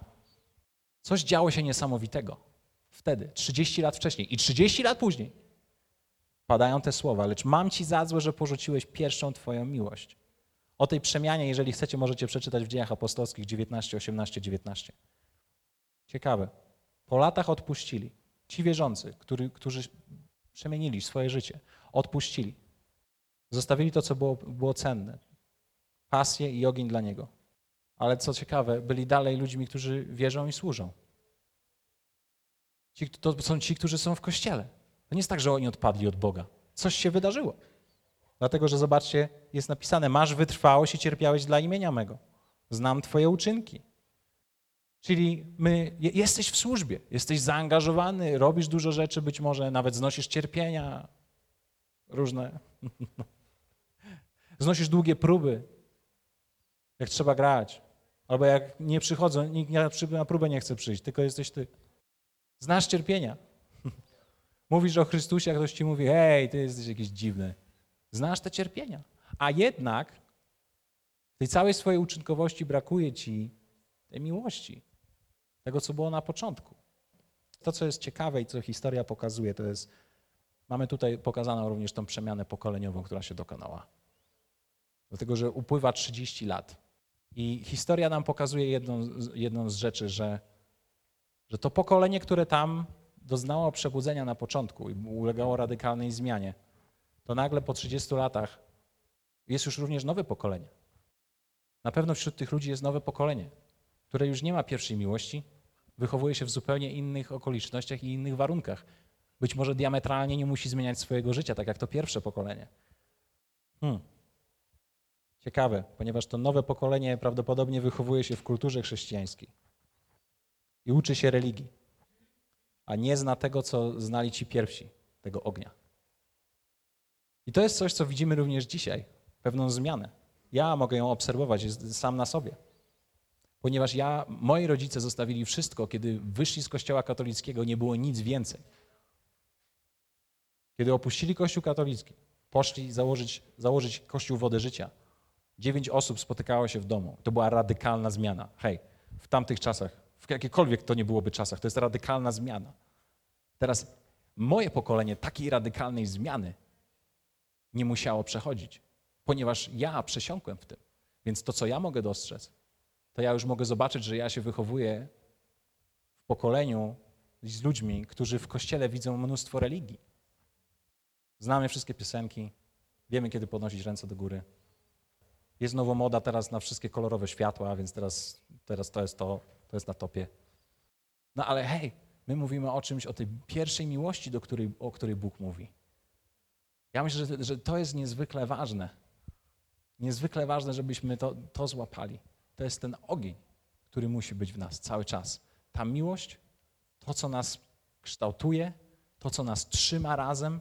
Coś działo się niesamowitego. Wtedy, 30 lat wcześniej i 30 lat później padają te słowa, lecz mam ci za złe, że porzuciłeś pierwszą twoją miłość. O tej przemianie, jeżeli chcecie, możecie przeczytać w dziejach apostolskich 19, 18, 19. Ciekawe. Po latach odpuścili. Ci wierzący, który, którzy przemienili swoje życie, odpuścili. Zostawili to, co było, było cenne. Pasję i ogień dla Niego. Ale co ciekawe, byli dalej ludźmi, którzy wierzą i służą. Ci, to są ci, którzy są w kościele. To nie jest tak, że oni odpadli od Boga. Coś się wydarzyło. Dlatego, że zobaczcie, jest napisane: Masz wytrwałość i cierpiałeś dla imienia mego. Znam Twoje uczynki. Czyli my, je- jesteś w służbie, jesteś zaangażowany, robisz dużo rzeczy, być może nawet znosisz cierpienia różne. Znosisz długie próby, jak trzeba grać. Albo jak nie przychodzą, nikt na próbę nie chce przyjść, tylko jesteś ty. Znasz cierpienia. Mówisz o Chrystusie, a ktoś ci mówi, hej, ty jesteś jakiś dziwny. Znasz te cierpienia. A jednak w tej całej swojej uczynkowości brakuje ci tej miłości. Tego, co było na początku. To, co jest ciekawe i co historia pokazuje, to jest, mamy tutaj pokazaną również tą przemianę pokoleniową, która się dokonała. Dlatego, że upływa 30 lat. I historia nam pokazuje jedną, jedną z rzeczy, że, że to pokolenie, które tam doznało przebudzenia na początku i ulegało radykalnej zmianie, to nagle po 30 latach jest już również nowe pokolenie. Na pewno wśród tych ludzi jest nowe pokolenie, które już nie ma pierwszej miłości, wychowuje się w zupełnie innych okolicznościach i innych warunkach. Być może diametralnie nie musi zmieniać swojego życia, tak jak to pierwsze pokolenie. Hmm. Ciekawe, ponieważ to nowe pokolenie prawdopodobnie wychowuje się w kulturze chrześcijańskiej i uczy się religii, a nie zna tego, co znali ci pierwsi, tego ognia. I to jest coś, co widzimy również dzisiaj, pewną zmianę. Ja mogę ją obserwować sam na sobie. Ponieważ ja, moi rodzice zostawili wszystko, kiedy wyszli z kościoła katolickiego, nie było nic więcej. Kiedy opuścili kościół katolicki, poszli założyć, założyć kościół Wody Życia, dziewięć osób spotykało się w domu. To była radykalna zmiana. Hej, w tamtych czasach, w jakiekolwiek to nie byłoby czasach, to jest radykalna zmiana. Teraz moje pokolenie takiej radykalnej zmiany nie musiało przechodzić, ponieważ ja przesiąkłem w tym. Więc to, co ja mogę dostrzec, to ja już mogę zobaczyć, że ja się wychowuję w pokoleniu z ludźmi, którzy w kościele widzą mnóstwo religii. Znamy wszystkie piosenki, wiemy, kiedy podnosić ręce do góry. Jest nowo moda teraz na wszystkie kolorowe światła, więc teraz, teraz to jest to, to jest na topie. No ale hej, my mówimy o czymś, o tej pierwszej miłości, do której, o której Bóg mówi. Ja myślę, że, że to jest niezwykle ważne. Niezwykle ważne, żebyśmy to, to złapali. To jest ten ogień, który musi być w nas cały czas. Ta miłość, to, co nas kształtuje, to, co nas trzyma razem,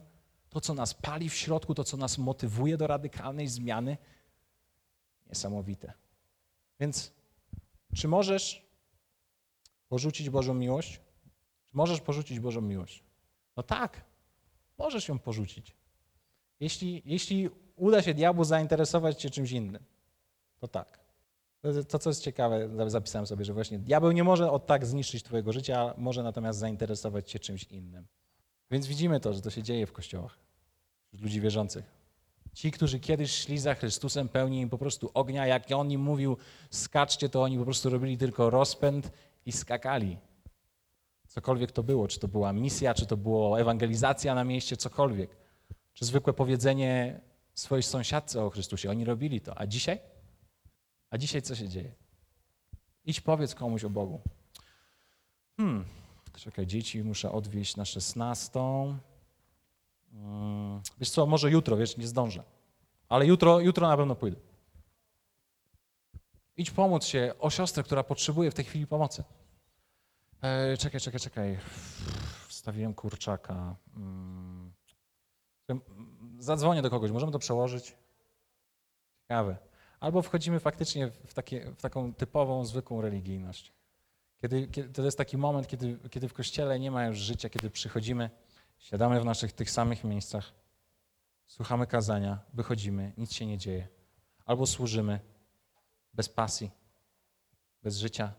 to, co nas pali w środku, to, co nas motywuje do radykalnej zmiany. Niesamowite. Więc czy możesz porzucić Bożą miłość? Czy możesz porzucić Bożą miłość? No tak, możesz ją porzucić. Jeśli, jeśli uda się diabłu zainteresować cię czymś innym, to tak. To, co jest ciekawe, zapisałem sobie, że właśnie diabeł nie może od tak zniszczyć twojego życia, może natomiast zainteresować cię czymś innym. Więc widzimy to, że to się dzieje w kościołach, wśród ludzi wierzących. Ci, którzy kiedyś szli za Chrystusem, pełni im po prostu ognia, jak on im mówił, skaczcie, to oni po prostu robili tylko rozpęd i skakali. Cokolwiek to było, czy to była misja, czy to była ewangelizacja na mieście, cokolwiek. Czy zwykłe powiedzenie swojej sąsiadce o Chrystusie. Oni robili to. A dzisiaj? A dzisiaj co się dzieje? Idź powiedz komuś o Bogu. Hmm, czekaj, dzieci muszę odwieźć na 16. Hmm. Wiesz co, może jutro, wiesz, nie zdążę. Ale jutro, jutro na pewno pójdę. Idź pomóc się o siostrę, która potrzebuje w tej chwili pomocy. E, czekaj, czekaj, czekaj. Wstawiłem kurczaka. Hmm. Zadzwonię do kogoś, możemy to przełożyć? Ciekawe. Albo wchodzimy faktycznie w, takie, w taką typową, zwykłą religijność. Kiedy, kiedy, to jest taki moment, kiedy, kiedy w kościele nie ma już życia, kiedy przychodzimy, siadamy w naszych tych samych miejscach, słuchamy kazania, wychodzimy, nic się nie dzieje. Albo służymy bez pasji, bez życia.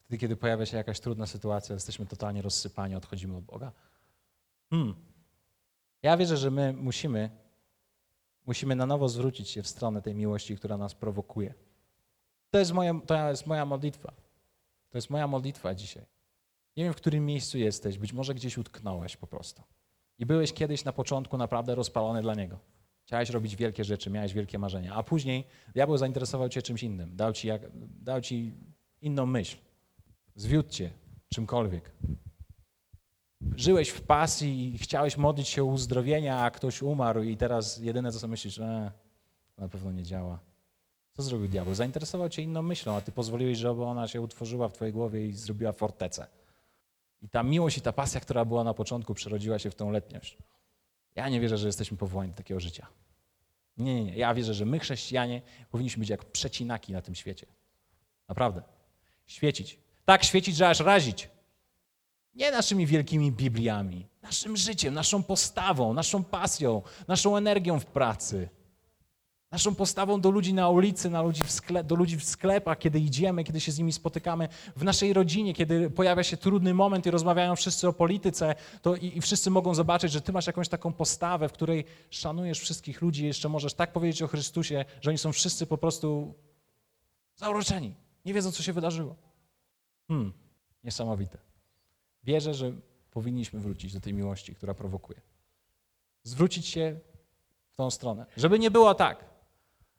Wtedy, kiedy pojawia się jakaś trudna sytuacja, jesteśmy totalnie rozsypani, odchodzimy od Boga. Hmm. Ja wierzę, że my musimy, musimy na nowo zwrócić się w stronę tej miłości, która nas prowokuje. To jest moja, to jest moja modlitwa. To jest moja modlitwa dzisiaj. Nie wiem, w którym miejscu jesteś, być może gdzieś utknąłeś po prostu. I byłeś kiedyś na początku naprawdę rozpalony dla Niego. Chciałeś robić wielkie rzeczy, miałeś wielkie marzenia, a później diabeł zainteresował cię czymś innym. Dał ci, jak, dał ci inną myśl. Zwiódł cię czymkolwiek. Żyłeś w pasji i chciałeś modlić się o uzdrowienia, a ktoś umarł i teraz jedyne, co sobie myślisz, e, na pewno nie działa. Co zrobił diabeł? Zainteresował cię inną myślą, a ty pozwoliłeś, żeby ona się utworzyła w twojej głowie i zrobiła fortecę. I ta miłość i ta pasja, która była na początku, przerodziła się w tą letniość. Ja nie wierzę, że jesteśmy powołani do takiego życia. Nie, nie, nie. Ja wierzę, że my, chrześcijanie, powinniśmy być jak przecinaki na tym świecie. Naprawdę. Świecić. Tak świecić, że aż razić. Nie naszymi wielkimi Bibliami, naszym życiem, naszą postawą, naszą pasją, naszą energią w pracy, naszą postawą do ludzi na ulicy, na ludzi sklep, do ludzi w sklepach, kiedy idziemy, kiedy się z nimi spotykamy, w naszej rodzinie, kiedy pojawia się trudny moment i rozmawiają wszyscy o polityce, to i, i wszyscy mogą zobaczyć, że ty masz jakąś taką postawę, w której szanujesz wszystkich ludzi, jeszcze możesz tak powiedzieć o Chrystusie, że oni są wszyscy po prostu zauroczeni, nie wiedzą, co się wydarzyło. Hmm, niesamowite. Wierzę, że powinniśmy wrócić do tej miłości, która prowokuje. Zwrócić się w tą stronę. Żeby nie było tak,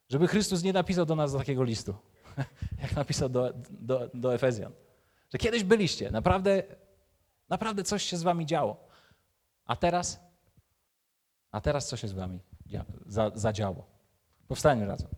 żeby Chrystus nie napisał do nas takiego listu, jak napisał do, do, do Efezjan. Że kiedyś byliście, naprawdę, naprawdę coś się z wami działo. A teraz? A teraz co się z wami dzia- za, zadziało? Powstańmy razem.